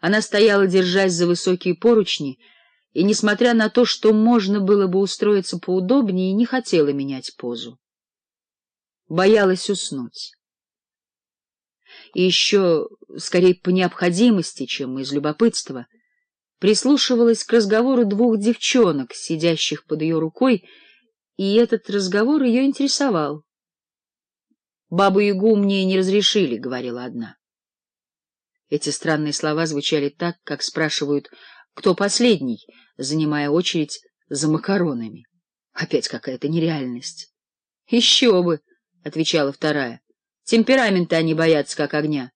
Она стояла, держась за высокие поручни, и, несмотря на то, что можно было бы устроиться поудобнее, не хотела менять позу. Боялась уснуть. И еще, скорее по необходимости, чем из любопытства, прислушивалась к разговору двух девчонок, сидящих под ее рукой, и этот разговор ее интересовал. «Бабу-ягу мне не разрешили», — говорила одна. Эти странные слова звучали так, как спрашивают, кто последний, занимая очередь за макаронами. Опять какая-то нереальность. — Еще бы, — отвечала вторая. — Темперамента они боятся, как огня.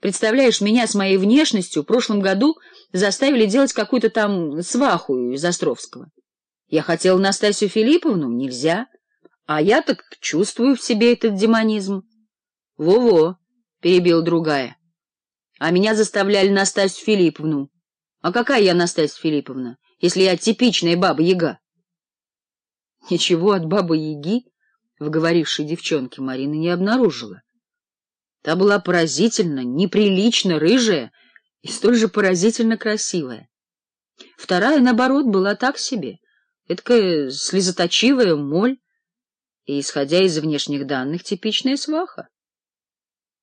Представляешь, меня с моей внешностью в прошлом году заставили делать какую-то там сваху из Островского. Я хотела Настасью Филипповну, нельзя. А я так чувствую в себе этот демонизм. Во — Во-во, — перебила другая. А меня заставляли Настасью Филипповну. А какая я Настасья Филипповна, если я типичная баба-яга? Ничего от бабы-яги, в говорившей девчонке, Марина не обнаружила. Та была поразительно, неприлично рыжая и столь же поразительно красивая. Вторая, наоборот, была так себе, эдакая слезоточивая моль и, исходя из внешних данных, типичная сваха.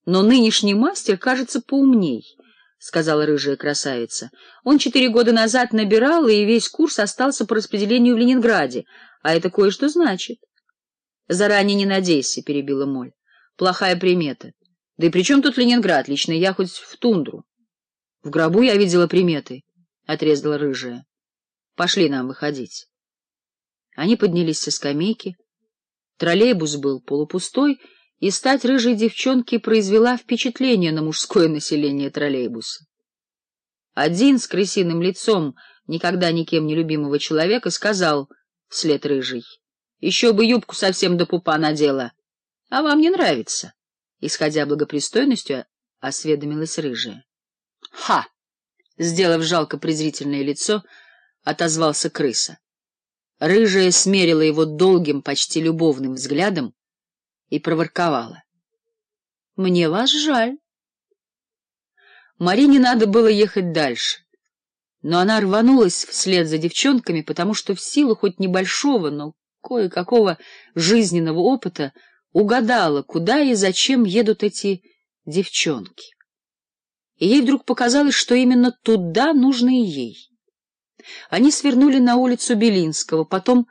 Но нынешний мастер кажется поумней, — сказала рыжая красавица. Он четыре года назад набирал, и весь курс остался по распределению в Ленинграде, а это кое-что значит. — Заранее не надейся, — перебила Моль. — Плохая примета. Да и при чем тут Ленинград? Лично я хоть в тундру. — В гробу я видела приметы, — отрезала рыжая. — Пошли нам выходить. Они поднялись со скамейки. Троллейбус был полупустой, — и стать рыжей девчонки произвела впечатление на мужское население троллейбуса. Один с крысиным лицом, никогда никем не любимого человека, сказал вслед рыжий, «Еще бы юбку совсем до пупа надела, а вам не нравится?» Исходя благопристойностью, осведомилась рыжая. «Ха!» — сделав жалко презрительное лицо, отозвался крыса. Рыжая смерила его долгим, почти любовным взглядом, и проворковала. «Мне вас жаль». Марине надо было ехать дальше, но она рванулась вслед за девчонками, потому что в силу хоть небольшого, но кое-какого жизненного опыта угадала, куда и зачем едут эти девчонки. И ей вдруг показалось, что именно туда нужно и ей. Они свернули на улицу Белинского, потом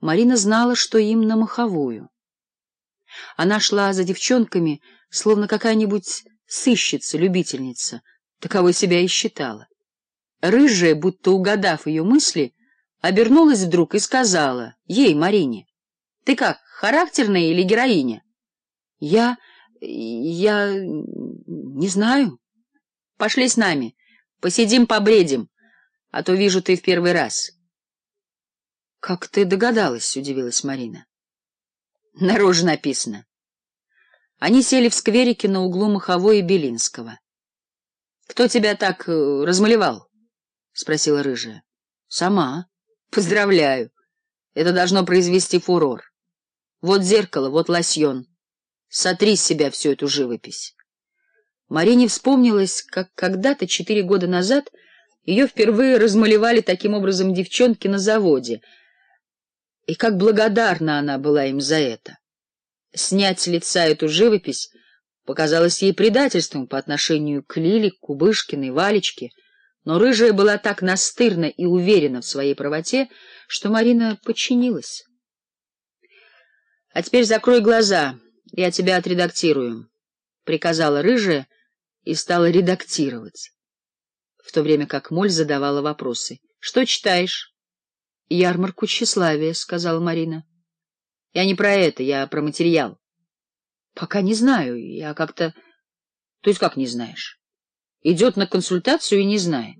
Марина знала, что им на Маховую. Она шла за девчонками, словно какая-нибудь сыщица-любительница, таковой себя и считала. Рыжая, будто угадав ее мысли, обернулась вдруг и сказала ей, Марине, «Ты как, характерная или героиня?» «Я... я... не знаю». «Пошли с нами, посидим, побредим, а то вижу ты в первый раз». «Как ты догадалась?» — удивилась Марина. Наружу написано. Они сели в скверике на углу Маховой и Белинского. Кто тебя так э, размалевал? спросила рыжая. Сама. Поздравляю. Это должно произвести фурор. Вот зеркало, вот лосьон. Сотри с себя всю эту живопись. Марине вспомнилось, как когда-то четыре года назад ее впервые размалевали таким образом девчонки на заводе — и как благодарна она была им за это. Снять с лица эту живопись показалось ей предательством по отношению к Лиле, Кубышкиной, Валечке, но рыжая была так настырна и уверена в своей правоте, что Марина подчинилась. — А теперь закрой глаза, я тебя отредактирую, — приказала рыжая и стала редактировать, в то время как Моль задавала вопросы. — Что читаешь? ярмарку тщеславия, — сказала Марина. — Я не про это, я про материал. — Пока не знаю, я как-то... — То есть как не знаешь? Идет на консультацию и не знает.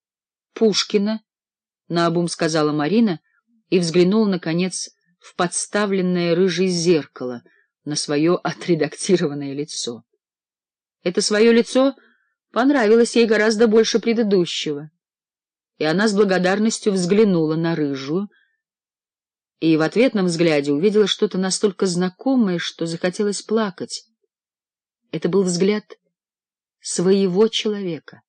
— Пушкина, — наобум сказала Марина и взглянула, наконец, в подставленное рыжее зеркало на свое отредактированное лицо. Это свое лицо понравилось ей гораздо больше предыдущего и она с благодарностью взглянула на рыжую, и в ответном взгляде увидела что-то настолько знакомое, что захотелось плакать. Это был взгляд своего человека.